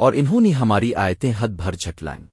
اور انہوں نے ہماری آیتیں حد بھر جھٹلائیں۔